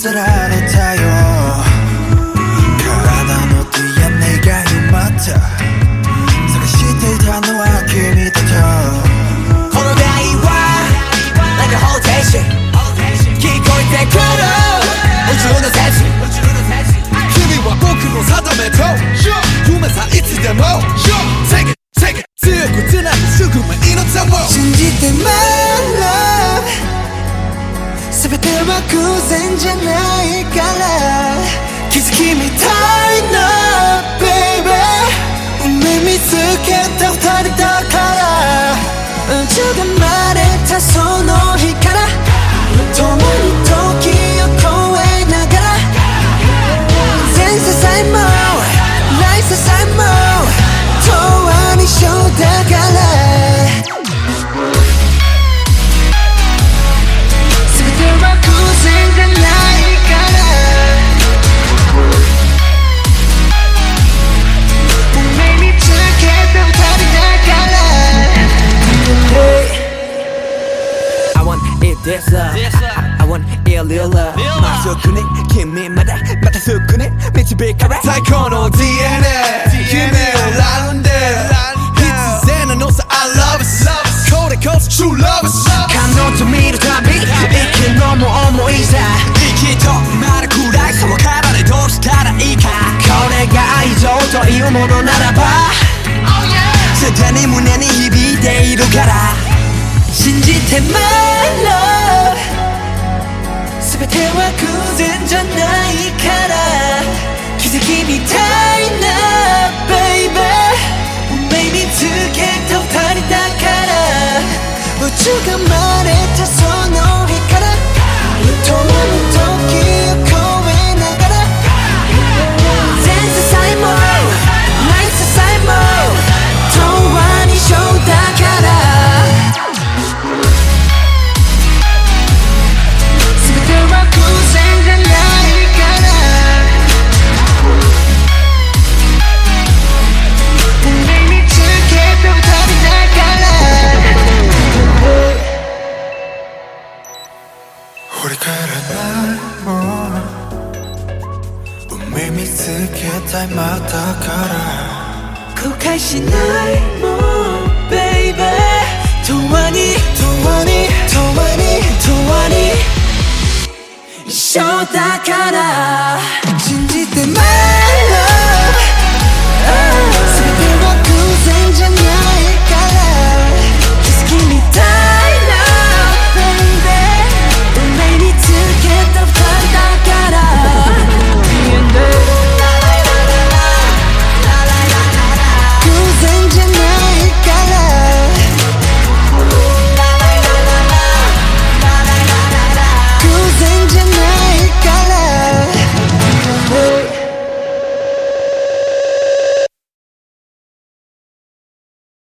곳을 알아차요. 가라단 어디야 내가 이 맡아 偶然じゃないから。気づきみたい。want it this love I want it real love まっすぐね君までまたすぐね導かれ最高の DNA 君をラウンド必然のさ I love it これこそ true love it 彼女見るたび生きるのも重いさ息止まるくらいその体でどうしたらいいかこれが愛情というものならばすでに胸に響いているから 信じて My love 全ては偶然じゃないから奇跡みたいな baby 運命見つけた二人だから宇宙が生 れからなもう海見つけたい。またから。後悔しないもんベイベー永遠に。永遠に。永遠に。永遠に。一生だから。